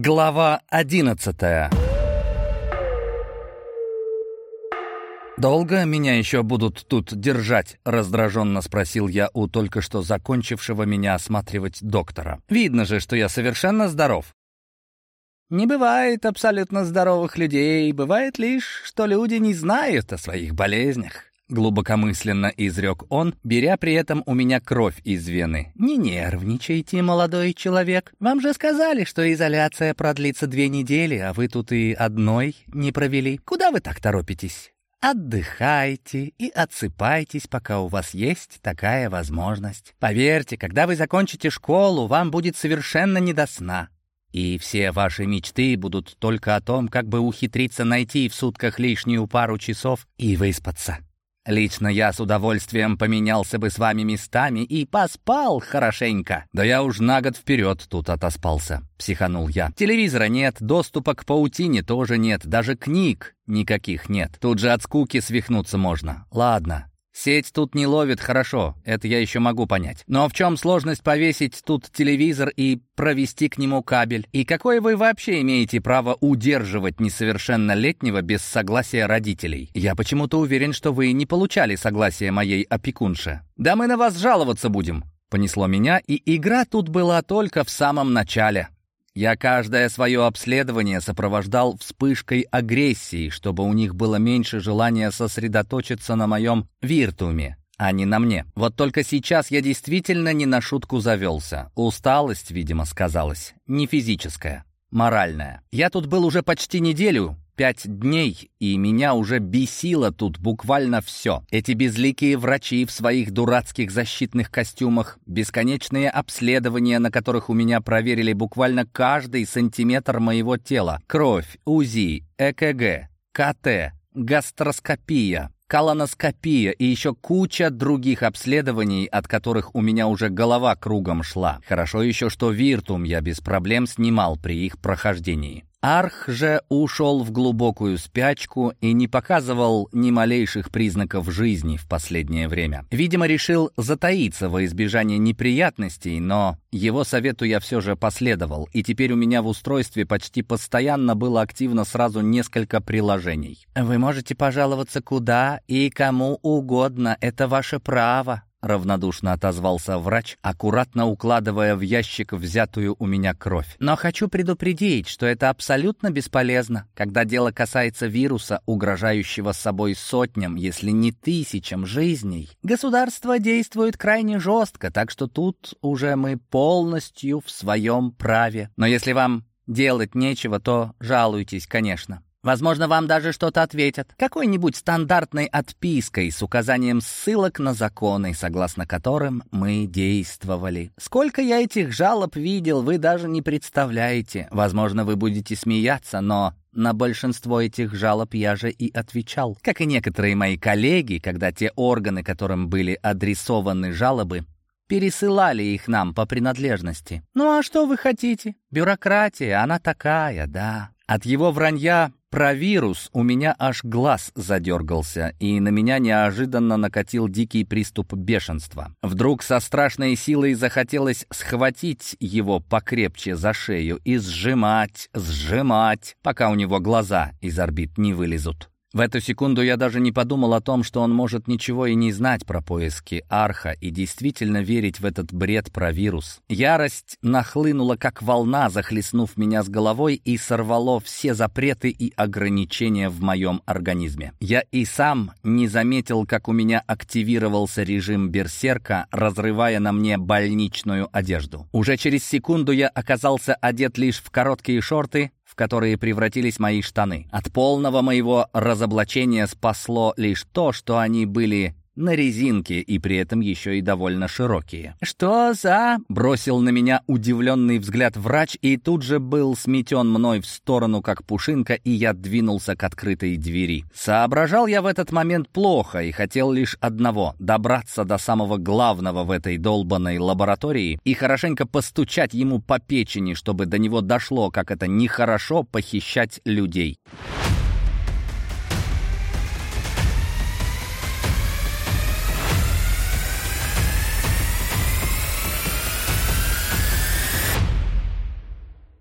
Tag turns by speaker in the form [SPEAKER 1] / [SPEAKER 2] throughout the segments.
[SPEAKER 1] Глава одиннадцатая «Долго меня еще будут тут держать?» — раздраженно спросил я у только что закончившего меня осматривать доктора. «Видно же, что я совершенно здоров». «Не бывает абсолютно здоровых людей. Бывает лишь, что люди не знают о своих болезнях». Глубокомысленно изрек он, беря при этом у меня кровь из вены. «Не нервничайте, молодой человек. Вам же сказали, что изоляция продлится две недели, а вы тут и одной не провели. Куда вы так торопитесь?» Отдыхайте и отсыпайтесь, пока у вас есть такая возможность. Поверьте, когда вы закончите школу, вам будет совершенно не до сна. И все ваши мечты будут только о том, как бы ухитриться найти в сутках лишнюю пару часов и выспаться. Лично я с удовольствием поменялся бы с вами местами и поспал хорошенько. Да я уж на год вперед тут отоспался, психанул я. Телевизора нет, доступа к паутине тоже нет, даже книг никаких нет. Тут же от скуки свихнуться можно. Ладно, Сеть тут не ловит хорошо, это я еще могу понять. Но в чем сложность повесить тут телевизор и провести к нему кабель? И какое вы вообще имеете право удерживать несовершеннолетнего без согласия родителей? Я почему-то уверен, что вы не получали согласия моей опекунши. Да мы на вас жаловаться будем. Понесло меня, и игра тут была только в самом начале. Я каждое свое обследование сопровождал вспышкой агрессии, чтобы у них было меньше желания сосредоточиться на моем виртуме, а не на мне. Вот только сейчас я действительно не на шутку завелся. Усталость, видимо, сказалась. Не физическая, моральная. Я тут был уже почти неделю, пять дней, и меня уже бесило тут буквально все. Эти безликие врачи в своих дурацких защитных костюмах, бесконечные обследования, на которых у меня проверили буквально каждый сантиметр моего тела. Кровь, УЗИ, ЭКГ, КТ, гастроскопия, колоноскопия и еще куча других обследований, от которых у меня уже голова кругом шла. Хорошо еще, что виртум я без проблем снимал при их прохождении. Арх же ушел в глубокую спячку и не показывал ни малейших признаков жизни в последнее время. Видимо, решил затаиться во избежание неприятностей, но его совету я все же последовал, и теперь у меня в устройстве почти постоянно было активно сразу несколько приложений. «Вы можете пожаловаться куда и кому угодно, это ваше право», — равнодушно отозвался врач, аккуратно укладывая в ящик взятую у меня кровь. «Но хочу предупредить, что это абсолютно бесполезно, когда дело касается вируса, угрожающего собой сотням, если не тысячам жизней. Государство действует крайне жестко, так что тут уже мы полностью в своем праве. Но если вам делать нечего, то жалуйтесь, конечно». Возможно, вам даже что-то ответят. Какой-нибудь стандартной отпиской с указанием ссылок на законы, согласно которым мы действовали. Сколько я этих жалоб видел, вы даже не представляете. Возможно, вы будете смеяться, но на большинство этих жалоб я же и отвечал. Как и некоторые мои коллеги, когда те органы, которым были адресованы жалобы, пересылали их нам по принадлежности. Ну а что вы хотите? Бюрократия, она такая, да. От его вранья про вирус у меня аж глаз задергался, и на меня неожиданно накатил дикий приступ бешенства. Вдруг со страшной силой захотелось схватить его покрепче за шею и сжимать, сжимать, пока у него глаза из орбит не вылезут. В эту секунду я даже не подумал о том, что он может ничего и не знать про поиски Арха и действительно верить в этот бред про вирус. Ярость нахлынула как волна, захлестнув меня с головой и сорвало все запреты и ограничения в моем организме. Я и сам не заметил, как у меня активировался режим берсерка, разрывая на мне больничную одежду. Уже через секунду я оказался одет лишь в короткие шорты, которые превратились мои штаны. От полного моего разоблачения спасло лишь то, что они были на резинке и при этом еще и довольно широкие. «Что за...» — бросил на меня удивленный взгляд врач и тут же был сметен мной в сторону, как пушинка, и я двинулся к открытой двери. Соображал я в этот момент плохо и хотел лишь одного — добраться до самого главного в этой долбанной лаборатории и хорошенько постучать ему по печени, чтобы до него дошло, как это нехорошо похищать людей.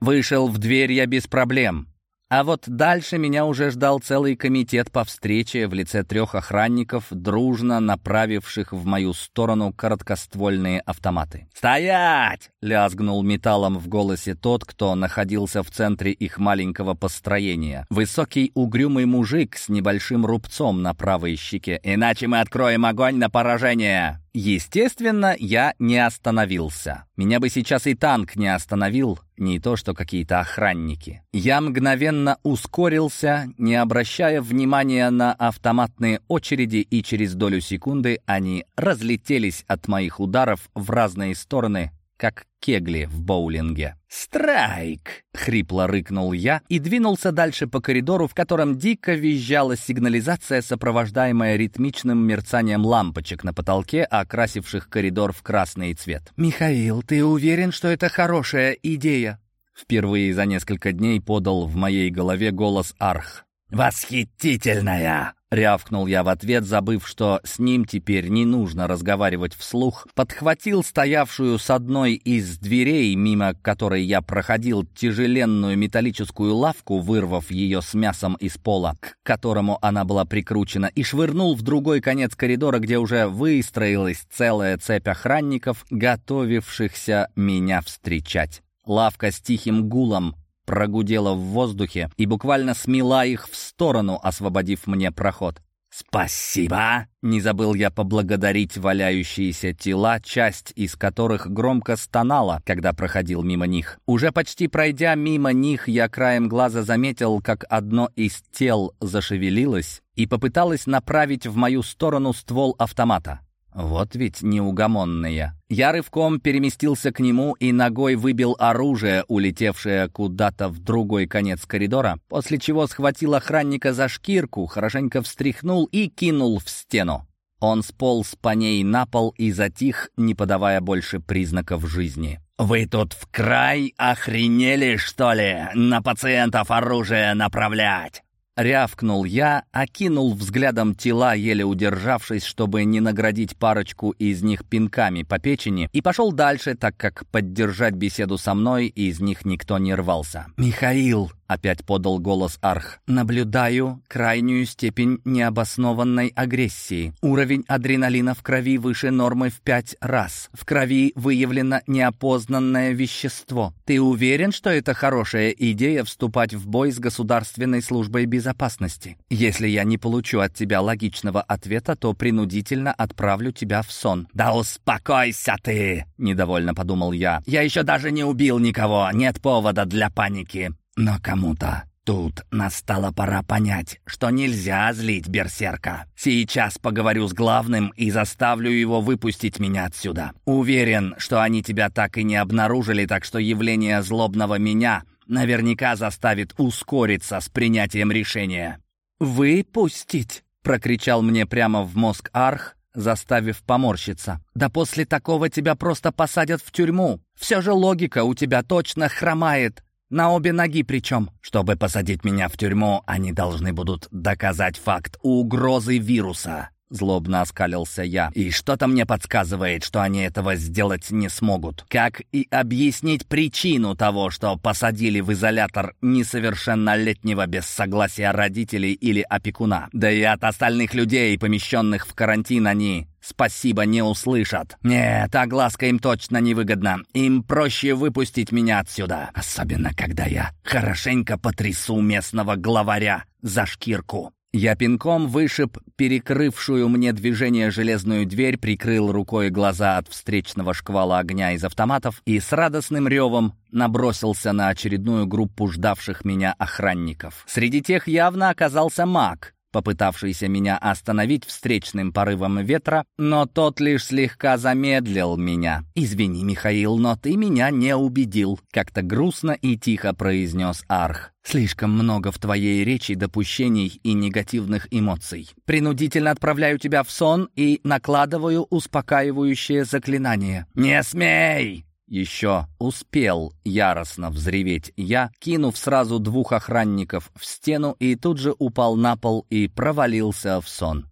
[SPEAKER 1] Вышел в дверь я без проблем. А вот дальше меня уже ждал целый комитет по встрече в лице трех охранников, дружно направивших в мою сторону короткоствольные автоматы. «Стоять!» — лязгнул металлом в голосе тот, кто находился в центре их маленького построения. Высокий угрюмый мужик с небольшим рубцом на правой щеке. «Иначе мы откроем огонь на поражение!» Естественно, я не остановился. Меня бы сейчас и танк не остановил, не то что какие-то охранники. Я мгновенно ускорился, не обращая внимания на автоматные очереди, и через долю секунды они разлетелись от моих ударов в разные стороны, как кегли в боулинге. «Страйк!» — хрипло рыкнул я и двинулся дальше по коридору, в котором дико визжала сигнализация, сопровождаемая ритмичным мерцанием лампочек на потолке, окрасивших коридор в красный цвет. «Михаил, ты уверен, что это хорошая идея?» Впервые за несколько дней подал в моей голове голос Арх. «Восхитительная!» — рявкнул я в ответ, забыв, что с ним теперь не нужно разговаривать вслух, подхватил стоявшую с одной из дверей, мимо которой я проходил тяжеленную металлическую лавку, вырвав ее с мясом из пола, к которому она была прикручена, и швырнул в другой конец коридора, где уже выстроилась целая цепь охранников, готовившихся меня встречать. Лавка с тихим гулом прогудела в воздухе и буквально смела их в сторону, освободив мне проход. «Спасибо!» Не забыл я поблагодарить валяющиеся тела, часть из которых громко стонала, когда проходил мимо них. Уже почти пройдя мимо них, я краем глаза заметил, как одно из тел зашевелилось и попыталось направить в мою сторону ствол автомата. Вот ведь неугомонные. Я рывком переместился к нему и ногой выбил оружие, улетевшее куда-то в другой конец коридора, после чего схватил охранника за шкирку, хорошенько встряхнул и кинул в стену. Он сполз по ней на пол и затих, не подавая больше признаков жизни. «Вы тут в край охренели, что ли, на пациентов оружие направлять?» Рявкнул я, окинул взглядом тела, еле удержавшись, чтобы не наградить парочку из них пинками по печени, и пошел дальше, так как поддержать беседу со мной из них никто не рвался. «Михаил!» — опять подал голос Арх. «Наблюдаю крайнюю степень необоснованной агрессии. Уровень адреналина в крови выше нормы в пять раз. В крови выявлено неопознанное вещество. Ты уверен, что это хорошая идея вступать в бой с Государственной службой безопасности? Если я не получу от тебя логичного ответа, то принудительно отправлю тебя в сон». «Да успокойся ты!» — недовольно подумал я. «Я еще даже не убил никого. Нет повода для паники». Но кому-то тут настала пора понять, что нельзя злить берсерка. Сейчас поговорю с главным и заставлю его выпустить меня отсюда. Уверен, что они тебя так и не обнаружили, так что явление злобного меня наверняка заставит ускориться с принятием решения. «Выпустить?» — прокричал мне прямо в мозг Арх, заставив поморщиться. «Да после такого тебя просто посадят в тюрьму. Все же логика у тебя точно хромает. На обе ноги причем. Чтобы посадить меня в тюрьму, они должны будут доказать факт угрозы вируса. Злобно оскалился я. И что-то мне подсказывает, что они этого сделать не смогут. Как и объяснить причину того, что посадили в изолятор несовершеннолетнего без согласия родителей или опекуна. Да и от остальных людей, помещенных в карантин, они спасибо не услышат. Нет, огласка им точно невыгодна. Им проще выпустить меня отсюда. Особенно, когда я хорошенько потрясу местного главаря за шкирку. Я пинком вышиб перекрывшую мне движение железную дверь, прикрыл рукой глаза от встречного шквала огня из автоматов и с радостным ревом набросился на очередную группу ждавших меня охранников. Среди тех явно оказался маг, попытавшийся меня остановить встречным порывом ветра, но тот лишь слегка замедлил меня. «Извини, Михаил, но ты меня не убедил», — как-то грустно и тихо произнес Арх. «Слишком много в твоей речи допущений и негативных эмоций. Принудительно отправляю тебя в сон и накладываю успокаивающее заклинание». «Не смей!» Еще успел яростно взреветь я, кинув сразу двух охранников в стену и тут же упал на пол и провалился в сон.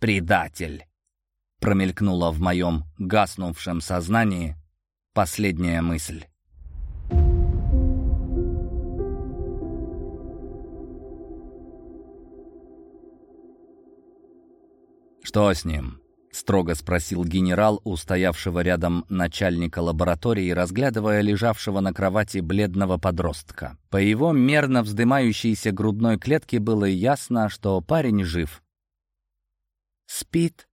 [SPEAKER 1] «Предатель!» — промелькнула в моем гаснувшем сознании последняя мысль. «Что с ним?» Строго спросил генерал, устоявшего рядом начальника лаборатории, разглядывая лежавшего на кровати бледного подростка. По его мерно вздымающейся грудной клетке было ясно, что парень жив.
[SPEAKER 2] «Спит.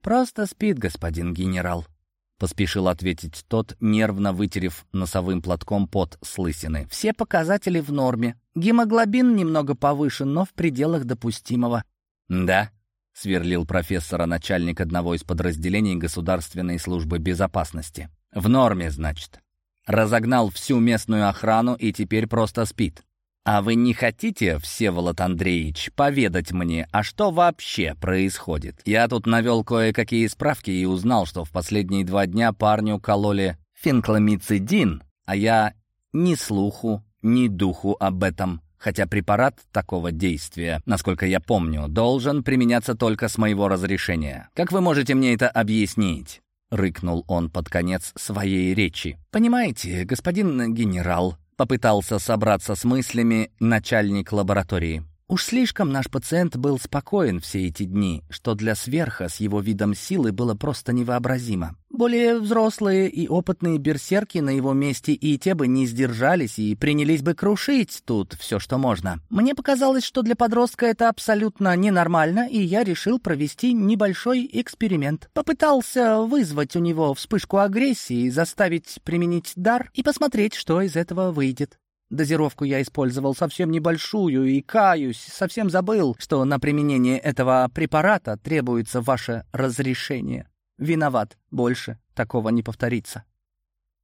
[SPEAKER 2] Просто спит, господин генерал», — поспешил ответить тот, нервно вытерев носовым платком пот с лысины. «Все показатели в норме. Гемоглобин немного повышен, но в пределах допустимого».
[SPEAKER 1] «Да», — сверлил профессора начальник одного из подразделений Государственной службы безопасности. «В норме, значит. Разогнал всю местную охрану и теперь просто спит. А вы не хотите, Всеволод Андреевич, поведать мне, а что вообще происходит? Я тут навел кое-какие справки и узнал, что в последние два дня парню кололи фенкламицидин, а я ни слуху, ни духу об этом хотя препарат такого действия, насколько я помню, должен применяться только с моего разрешения. Как вы можете мне это объяснить?» — рыкнул он под конец своей речи.
[SPEAKER 2] «Понимаете, господин генерал», — попытался собраться с мыслями начальник лаборатории. Уж слишком наш пациент был спокоен все эти дни, что для сверха с его видом силы было просто невообразимо. Более взрослые и опытные берсерки на его месте и те бы не сдержались и принялись бы крушить тут все, что можно. Мне показалось, что для подростка это абсолютно ненормально, и я решил провести небольшой эксперимент. Попытался вызвать у него вспышку агрессии, заставить применить дар и посмотреть, что из этого выйдет. Дозировку я использовал совсем небольшую и, каюсь, совсем забыл, что на применение этого препарата требуется ваше разрешение. Виноват, больше такого не повторится.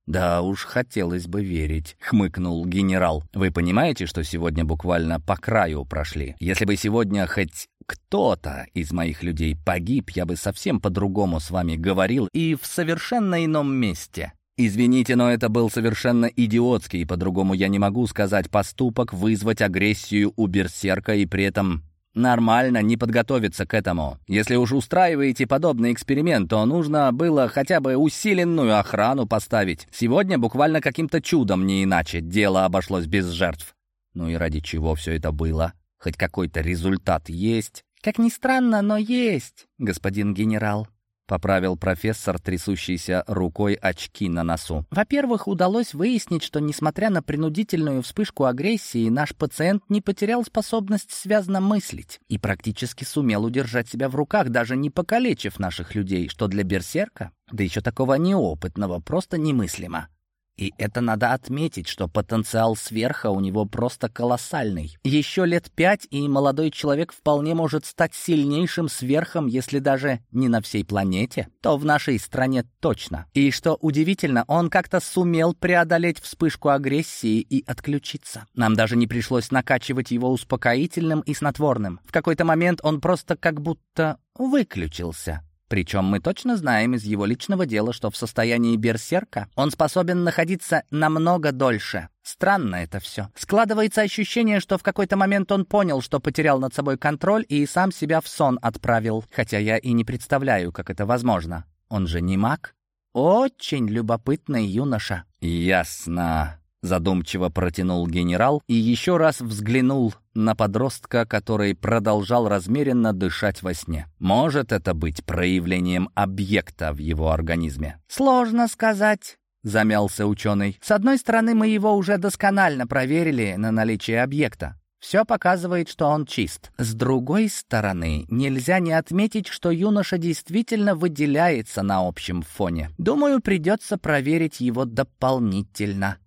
[SPEAKER 1] «Да уж, хотелось бы верить», — хмыкнул генерал. «Вы понимаете, что сегодня буквально по краю прошли? Если бы сегодня хоть кто-то из моих людей погиб, я бы совсем по-другому с вами говорил и в совершенно ином месте. Извините, но это был совершенно идиотский, по-другому я не могу сказать, поступок вызвать агрессию у берсерка и при этом нормально не подготовиться к этому. Если уж устраиваете подобный эксперимент, то нужно было хотя бы усиленную охрану поставить. Сегодня буквально каким-то чудом, не иначе, дело обошлось без жертв. Ну и ради чего все это было? Хоть какой-то результат есть?
[SPEAKER 2] Как ни странно, но есть, господин генерал.
[SPEAKER 1] — поправил профессор, трясущийся рукой очки на носу.
[SPEAKER 2] «Во-первых, удалось выяснить, что, несмотря на принудительную вспышку агрессии, наш пациент не потерял способность связно мыслить и практически сумел удержать себя в руках, даже не покалечив наших людей, что для берсерка, да еще такого неопытного, просто немыслимо. И это надо отметить, что потенциал сверха у него просто колоссальный. Еще лет пять, и молодой человек вполне может стать сильнейшим сверхом, если даже не на всей планете, то в нашей стране точно. И что удивительно, он как-то сумел преодолеть вспышку агрессии и отключиться. Нам даже не пришлось накачивать его успокоительным и снотворным. В какой-то момент он просто как будто выключился. Причем мы точно знаем из его личного дела, что в состоянии берсерка он способен находиться намного дольше. Странно это все. Складывается ощущение, что в какой-то момент он понял, что потерял над собой контроль и сам себя в сон отправил. Хотя я и не представляю, как это возможно. Он же не маг. Очень любопытный юноша.
[SPEAKER 1] «Ясно», Задумчиво протянул генерал и еще раз взглянул на подростка, который продолжал размеренно дышать во сне. Может это быть проявлением объекта в его организме?
[SPEAKER 2] «Сложно сказать», — замялся ученый. «С одной стороны, мы его уже досконально проверили на наличие объекта. Все показывает, что он чист. С другой стороны, нельзя не отметить, что юноша действительно выделяется на общем фоне. Думаю, придется проверить его дополнительно».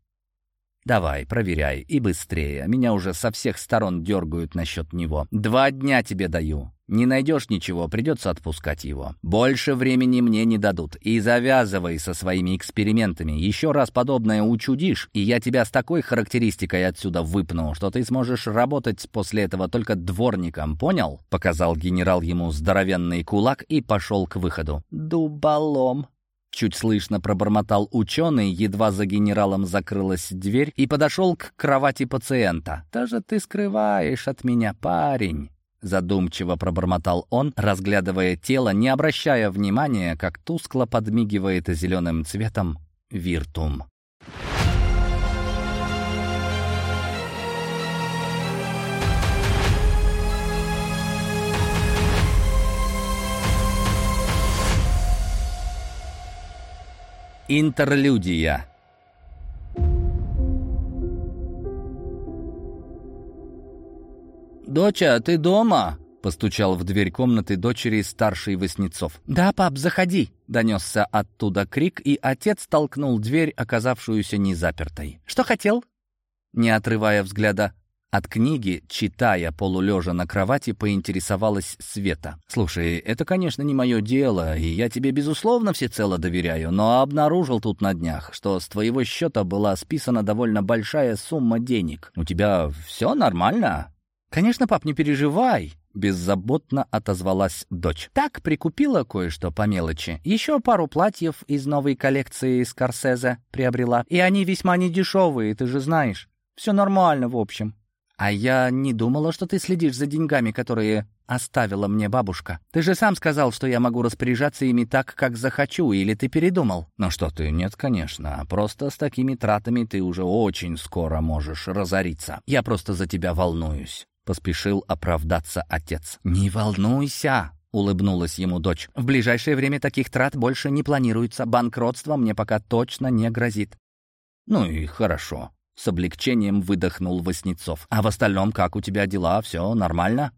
[SPEAKER 1] «Давай, проверяй, и быстрее. Меня уже со всех сторон дергают насчет него. Два дня тебе даю. Не найдешь ничего, придется отпускать его. Больше времени мне не дадут. И завязывай со своими экспериментами. Еще раз подобное учудишь, и я тебя с такой характеристикой отсюда выпну, что ты сможешь работать после этого только дворником, понял?» Показал генерал ему здоровенный кулак и пошел к выходу.
[SPEAKER 2] «Дуболом»,
[SPEAKER 1] Чуть слышно пробормотал ученый, едва за генералом закрылась дверь и подошел к кровати пациента.
[SPEAKER 2] «Даже ты скрываешь от меня, парень!»
[SPEAKER 1] Задумчиво пробормотал он, разглядывая тело, не обращая внимания, как тускло подмигивает зеленым цветом виртум. Интерлюдия. «Доча, ты дома?» — постучал в дверь комнаты дочери старший Васнецов.
[SPEAKER 2] «Да, пап, заходи!» — донесся оттуда крик, и отец толкнул дверь, оказавшуюся незапертой. «Что хотел?» Не отрывая взгляда от книги, читая полулежа на кровати, поинтересовалась Света. «Слушай, это, конечно, не мое дело, и я тебе, безусловно, всецело доверяю, но обнаружил тут на днях, что с твоего счета была списана довольно большая сумма денег. У тебя все нормально?» «Конечно, пап, не переживай», — беззаботно отозвалась дочь. «Так, прикупила кое-что по мелочи. Еще пару платьев из новой коллекции Скорсезе приобрела. И они весьма недешевые, ты же знаешь. Все нормально, в общем. «А я не думала, что ты следишь за деньгами, которые оставила мне бабушка. Ты же сам сказал, что я могу распоряжаться ими так, как захочу, или ты передумал?»
[SPEAKER 1] «Ну что ты, нет, конечно. Просто с такими тратами ты уже очень скоро можешь разориться. Я просто за тебя волнуюсь», — поспешил оправдаться отец.
[SPEAKER 2] «Не волнуйся», — улыбнулась ему дочь. «В ближайшее время таких трат больше не планируется. Банкротство мне пока точно не грозит».
[SPEAKER 1] «Ну и хорошо», с облегчением выдохнул Васнецов. «А в остальном, как у тебя дела? Все нормально?»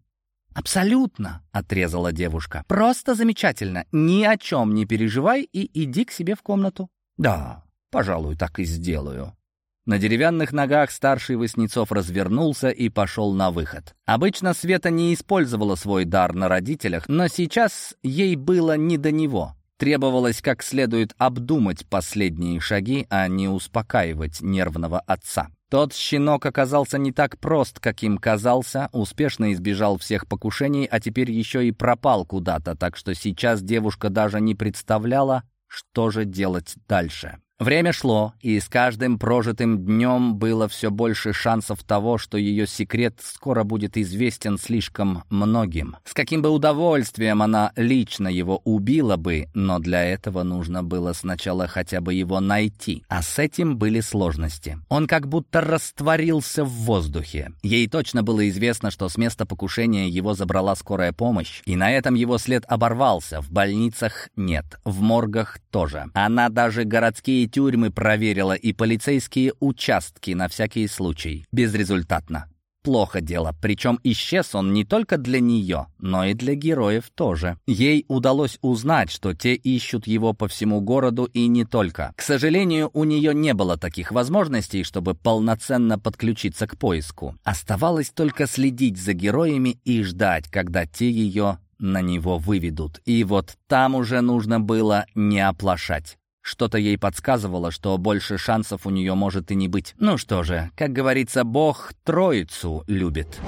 [SPEAKER 2] «Абсолютно», — отрезала девушка. «Просто замечательно. Ни о чем не переживай и иди к себе в комнату».
[SPEAKER 1] «Да, пожалуй, так и сделаю». На деревянных ногах старший Васнецов развернулся и пошел на выход. Обычно Света не использовала свой дар на родителях, но сейчас ей было не до него. Требовалось как следует обдумать последние шаги, а не успокаивать нервного отца. Тот щенок оказался не так прост, каким казался, успешно избежал всех покушений, а теперь еще и пропал куда-то, так что сейчас девушка даже не представляла, что же делать дальше. Время шло, и с каждым прожитым днем было все больше шансов того, что ее секрет скоро будет известен слишком многим. С каким бы удовольствием она лично его убила бы, но для этого нужно было сначала хотя бы его найти. А с этим были сложности. Он как будто растворился в воздухе. Ей точно было известно, что с места покушения его забрала скорая помощь, и на этом его след оборвался. В больницах нет, в моргах тоже. Она даже городские тюрьмы проверила и полицейские участки на всякий случай. Безрезультатно. Плохо дело, причем исчез он не только для нее, но и для героев тоже. Ей удалось узнать, что те ищут его по всему городу и не только. К сожалению, у нее не было таких возможностей, чтобы полноценно подключиться к поиску. Оставалось только следить за героями и ждать, когда те ее на него выведут. И вот там уже нужно было не оплошать. Что-то ей подсказывало, что больше шансов у нее может и не быть. Ну что же, как говорится, Бог троицу любит.